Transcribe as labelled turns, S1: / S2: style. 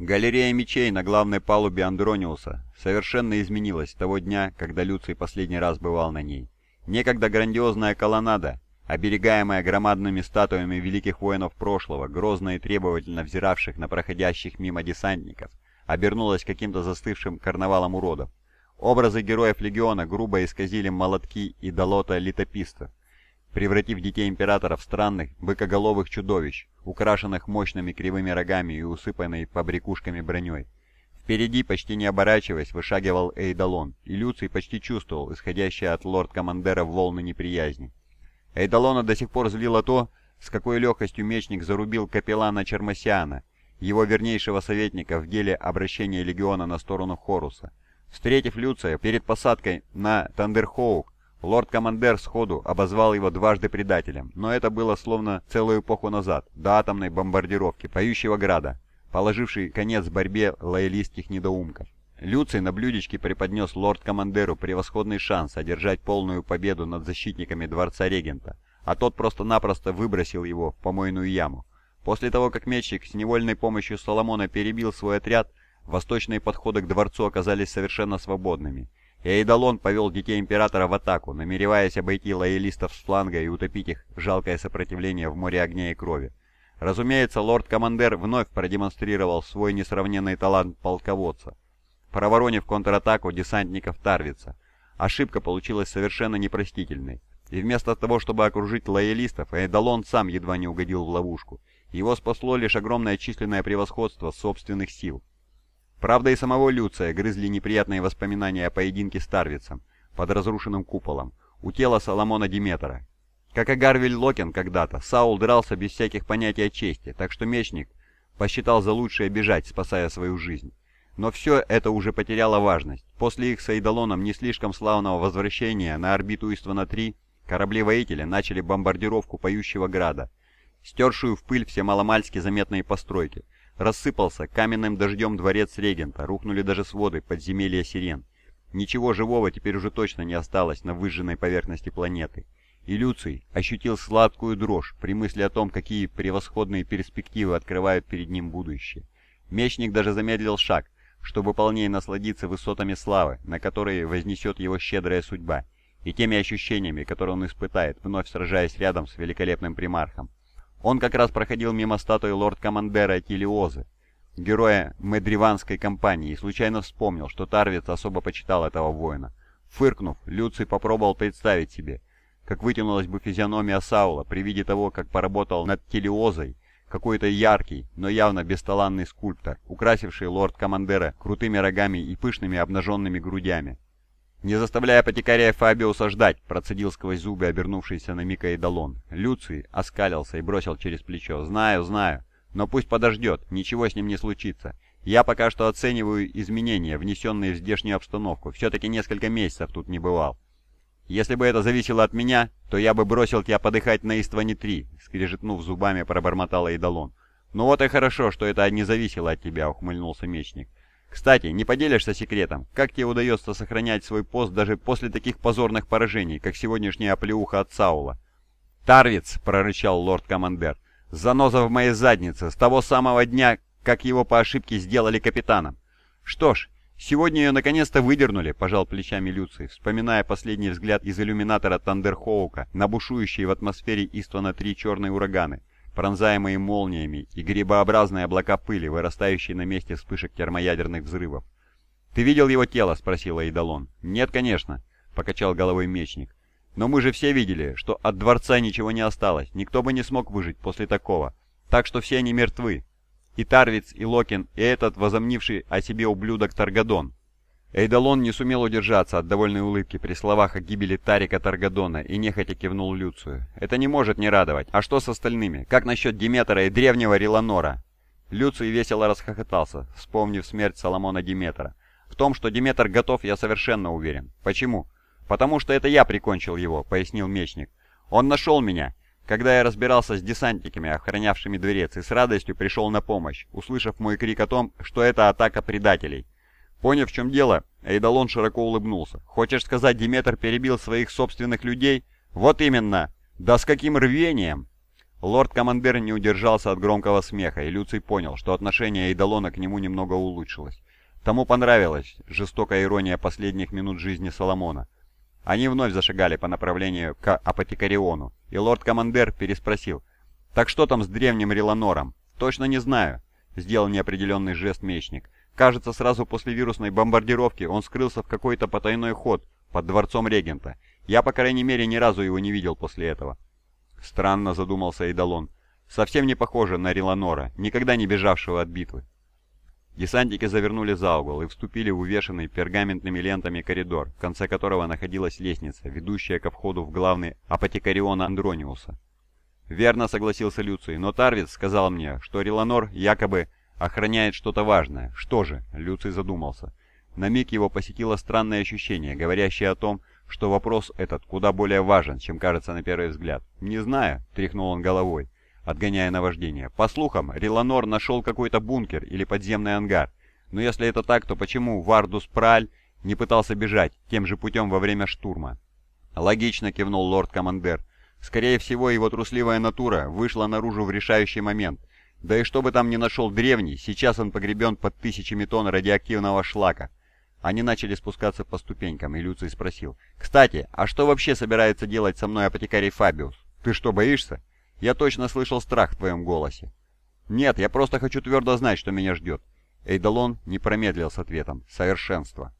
S1: Галерея мечей на главной палубе Андрониуса совершенно изменилась с того дня, когда Люций последний раз бывал на ней. Некогда грандиозная колоннада, оберегаемая громадными статуями великих воинов прошлого, грозно и требовательно взиравших на проходящих мимо десантников, обернулась каким-то застывшим карнавалом уродов. Образы героев Легиона грубо исказили молотки и долота литопистов, превратив детей Императора в странных, быкоголовых чудовищ, украшенных мощными кривыми рогами и усыпанной побрякушками броней. Впереди, почти не оборачиваясь, вышагивал Эйдалон, и Люций почти чувствовал исходящие от лорд-командера волны неприязни. Эйдалона до сих пор злило то, с какой легкостью мечник зарубил капеллана Чармосиана, его вернейшего советника в деле обращения легиона на сторону Хоруса. Встретив Люция перед посадкой на Тандерхок, Лорд-командер сходу обозвал его дважды предателем, но это было словно целую эпоху назад, до атомной бомбардировки Поющего Града, положившей конец борьбе лоялистских недоумков. Люций на блюдечке преподнес лорд-командеру превосходный шанс одержать полную победу над защитниками дворца регента, а тот просто-напросто выбросил его в помойную яму. После того, как мечник с невольной помощью Соломона перебил свой отряд, восточные подходы к дворцу оказались совершенно свободными, Эйдалон повел детей Императора в атаку, намереваясь обойти лоялистов с фланга и утопить их жалкое сопротивление в море огня и крови. Разумеется, лорд-командер вновь продемонстрировал свой несравненный талант полководца, проворонив контратаку десантников Тарвица. Ошибка получилась совершенно непростительной, и вместо того, чтобы окружить лоялистов, Эйдалон сам едва не угодил в ловушку. Его спасло лишь огромное численное превосходство собственных сил. Правда, и самого Люция грызли неприятные воспоминания о поединке с Тарвицем под разрушенным куполом у тела Соломона Диметра. Как и Гарвиль Локин когда-то, Саул дрался без всяких понятий о чести, так что мечник посчитал за лучшее бежать, спасая свою жизнь. Но все это уже потеряло важность. После их с Эйдолоном не слишком славного возвращения на орбиту Иствана-3 корабли-воители начали бомбардировку Поющего Града, стершую в пыль все маломальски заметные постройки, Рассыпался каменным дождем дворец регента, рухнули даже своды подземелья сирен. Ничего живого теперь уже точно не осталось на выжженной поверхности планеты. И Люций ощутил сладкую дрожь при мысли о том, какие превосходные перспективы открывают перед ним будущее. Мечник даже замедлил шаг, чтобы полнее насладиться высотами славы, на которые вознесет его щедрая судьба, и теми ощущениями, которые он испытает, вновь сражаясь рядом с великолепным примархом. Он как раз проходил мимо статуи лорд-командера Тилиозы, героя Медриванской компании, и случайно вспомнил, что Тарвиц особо почитал этого воина. Фыркнув, Люций попробовал представить себе, как вытянулась бы физиономия Саула при виде того, как поработал над Телиозой какой-то яркий, но явно бесталанный скульптор, украсивший лорд-командера крутыми рогами и пышными обнаженными грудями. «Не заставляя апотекария Фабиуса ждать», процедил сквозь зубы обернувшийся на Мика Эдалон. Люций оскалился и бросил через плечо. «Знаю, знаю. Но пусть подождет, ничего с ним не случится. Я пока что оцениваю изменения, внесенные в здешнюю обстановку. Все-таки несколько месяцев тут не бывал. Если бы это зависело от меня, то я бы бросил тебя подыхать на Истване-3», скрежетнув зубами, пробормотал Эйдалон. «Ну вот и хорошо, что это не зависело от тебя», — ухмыльнулся мечник. Кстати, не поделишься секретом, как тебе удается сохранять свой пост даже после таких позорных поражений, как сегодняшняя оплеуха от Саула?» «Тарвиц!» — прорычал лорд-командер. «Заноза в моей заднице, с того самого дня, как его по ошибке сделали капитаном. Что ж, сегодня ее наконец-то выдернули», — пожал плечами Люций, вспоминая последний взгляд из иллюминатора Тандерхоука на в атмосфере Иствана-3 черные ураганы пронзаемые молниями и грибообразные облака пыли, вырастающие на месте вспышек термоядерных взрывов. «Ты видел его тело?» — спросил Эйдалон. «Нет, конечно», — покачал головой мечник. «Но мы же все видели, что от дворца ничего не осталось, никто бы не смог выжить после такого. Так что все они мертвы. И Тарвиц, и Локин, и этот возомнивший о себе ублюдок Таргадон. Эйдалон не сумел удержаться от довольной улыбки при словах о гибели Тарика Таргадона и нехотя кивнул Люцию. «Это не может не радовать. А что с остальными? Как насчет Диметра и древнего Реланора?» Люций весело расхохотался, вспомнив смерть Соломона Диметра. «В том, что Диметр готов, я совершенно уверен. Почему?» «Потому что это я прикончил его», — пояснил мечник. «Он нашел меня, когда я разбирался с десантниками, охранявшими дворец, и с радостью пришел на помощь, услышав мой крик о том, что это атака предателей». Поняв, в чем дело, Эйдалон широко улыбнулся. «Хочешь сказать, Диметр перебил своих собственных людей?» «Вот именно! Да с каким рвением!» Лорд-командир не удержался от громкого смеха, и Люций понял, что отношение Эйдолона к нему немного улучшилось. Тому понравилась жестокая ирония последних минут жизни Соломона. Они вновь зашагали по направлению к Апотекариону, и лорд-командер переспросил. «Так что там с древним Реланором?» «Точно не знаю», — сделал неопределенный жест мечник. «Кажется, сразу после вирусной бомбардировки он скрылся в какой-то потайной ход под дворцом регента. Я, по крайней мере, ни разу его не видел после этого». Странно задумался Эйдалон. Совсем не похоже на Реланора, никогда не бежавшего от битвы. Десантники завернули за угол и вступили в увешанный пергаментными лентами коридор, в конце которого находилась лестница, ведущая ко входу в главный апотекарион Андрониуса. «Верно», — согласился Люций, — «но Тарвиц сказал мне, что Реланор якобы охраняет что-то важное. Что же?» — Люций задумался. На миг его посетило странное ощущение, говорящее о том, что вопрос этот куда более важен, чем кажется на первый взгляд. «Не знаю», — тряхнул он головой отгоняя наваждение. По слухам, Реланор нашел какой-то бункер или подземный ангар. Но если это так, то почему Вардус Праль не пытался бежать тем же путем во время штурма? Логично кивнул лорд-командер. Скорее всего, его трусливая натура вышла наружу в решающий момент. Да и что бы там ни нашел древний, сейчас он погребен под тысячами тонн радиоактивного шлака. Они начали спускаться по ступенькам, и Люций спросил. «Кстати, а что вообще собирается делать со мной апотекарий Фабиус? Ты что, боишься?» Я точно слышал страх в твоем голосе. Нет, я просто хочу твердо знать, что меня ждет. Эйдалон не промедлил с ответом. Совершенство.